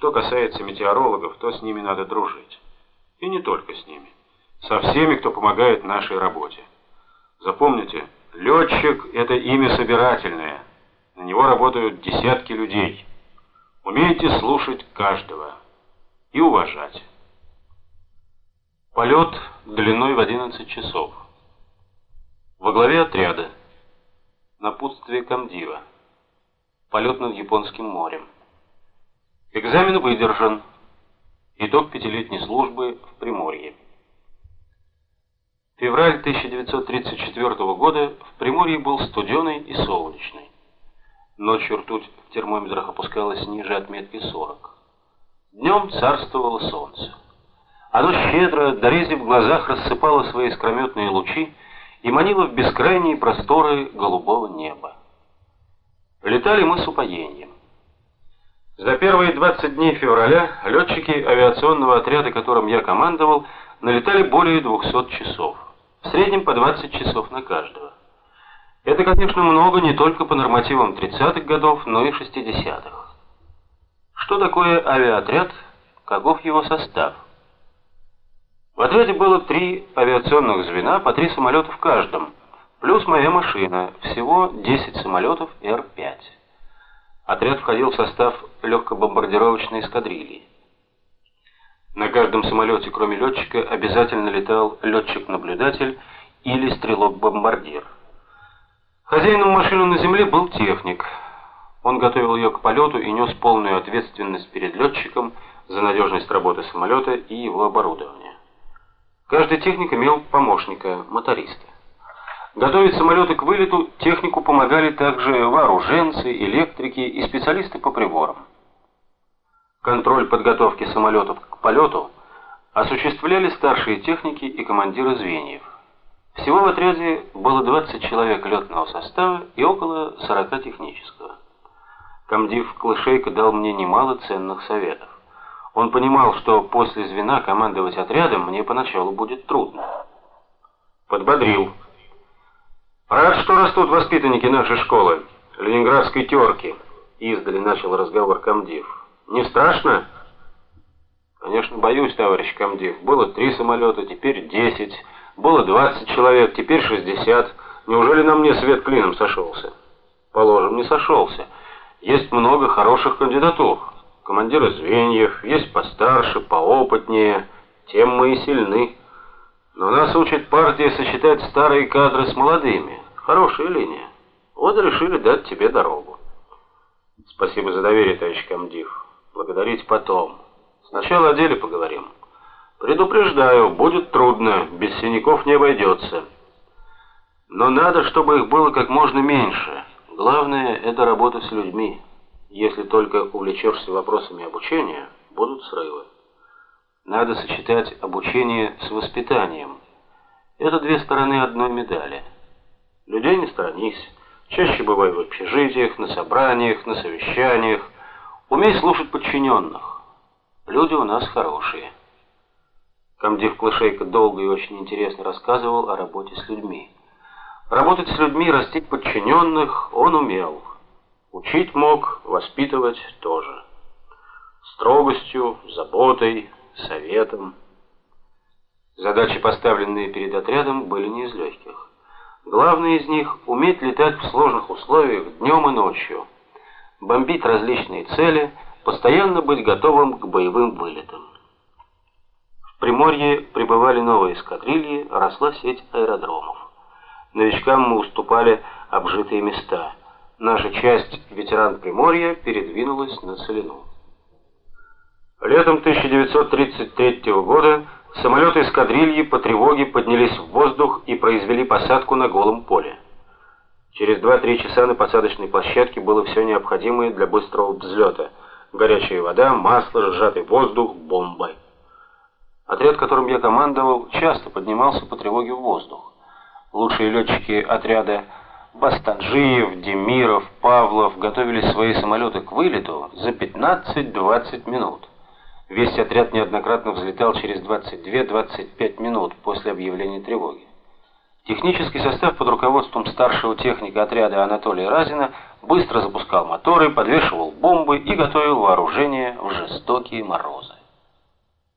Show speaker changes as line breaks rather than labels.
Что касается метеорологов, то с ними надо дружить. И не только с ними. Со всеми, кто помогает нашей работе. Запомните, летчик – это имя собирательное. На него работают десятки людей. Умейте слушать каждого и уважать. Полет длиной в 11 часов. Во главе отряда. Напутствие комдива. Полет над Японским морем. Экзамен выдержан. Итог пятилетней службы в Приморье. Февраль 1934 года в Приморье был студеный и солнечный. Ночью ртуть в термометрах опускалась ниже отметки 40. Днем царствовало солнце. Оно щедро, дорезив в глазах, рассыпало свои искрометные лучи и манило в бескрайние просторы голубого неба. Летали мы с упоением. За первые 20 дней февраля летчики авиационного отряда, которым я командовал, налетали более 200 часов. В среднем по 20 часов на каждого. Это, конечно, много не только по нормативам 30-х годов, но и 60-х. Что такое авиаотряд? Каков его состав? В отряде было три авиационных звена, по три самолета в каждом, плюс моя машина, всего 10 самолетов Р-5. Отряд входил в состав легкобомбардировочной эскадрильи. На каждом самолете, кроме летчика, обязательно летал летчик-наблюдатель или стрелок-бомбардир. Хозяином машины на земле был техник. Он готовил ее к полету и нес полную ответственность перед летчиком за надежность работы самолета и его оборудования. Каждый техник имел помощника, моториста. Готовить самолеты к вылету технику помогали также вооруженцы, электрики и специалисты по приборам. Контроль подготовки самолетов к полету осуществляли старшие техники и командиры звеньев. Всего в отряде было 20 человек летного состава и около 40 технического. Комдив Клышейко дал мне немало ценных советов. Он понимал, что после звена командовать отрядом мне поначалу будет трудно. Подбодрил. Рад, что растут воспитанники нашей школы, Ленинградской терки. Издали начал разговор комдив. Не страшно? Конечно, боюсь, товарищ комдив. Было три самолета, теперь десять. Было двадцать человек, теперь шестьдесят. Неужели на мне свет клином сошелся? Положим, не сошелся. Есть много хороших кандидатур командиры звеньев, есть постарше, поопытнее, тем мы и сильны. Но нас учит партия сочетать старые кадры с молодыми. Хорошая линия. Вот решили дать тебе дорогу. Спасибо за доверие, товарищ комдив. Благодарить потом. Сначала о деле поговорим. Предупреждаю, будет трудно, без синяков не обойдется. Но надо, чтобы их было как можно меньше. Главное это работа с людьми. Если только увлечешься вопросами обучения, будут срывы. Надо сочетать обучение с воспитанием. Это две стороны одной медали. Людей не сторонись. Чаще бывай в общежитиях, на собраниях, на совещаниях. Умей слушать подчиненных. Люди у нас хорошие. Комдив Клышейко долго и очень интересно рассказывал о работе с людьми. Работать с людьми, растить подчиненных он умел. Учить мог, воспитывать тоже. Строгостью, заботой, советом. Задачи, поставленные перед отрядом, были не из легких. Главное из них – уметь летать в сложных условиях днем и ночью, бомбить различные цели, постоянно быть готовым к боевым вылетам. В Приморье прибывали новые эскадрильи, росла сеть аэродромов. Новичкам мы уступали обжитые места – наша часть ветеран Приморья передвинулась на Целину. Летом 1933 года самолеты эскадрильи по тревоге поднялись в воздух и произвели посадку на голом поле. Через 2-3 часа на посадочной площадке было все необходимое для быстрого взлета. Горячая вода, масло, сжатый воздух, бомбы. Отряд, которым я командовал, часто поднимался по тревоге в воздух. Лучшие летчики отряда Бастанжиев, Демиров, Павлов готовили свои самолеты к вылету за 15-20 минут. Весь отряд неоднократно взлетал через 22-25 минут после объявления тревоги. Технический состав под руководством старшего техника отряда Анатолия Разина быстро запускал моторы, подвешивал бомбы и готовил вооружение в жестокие морозы.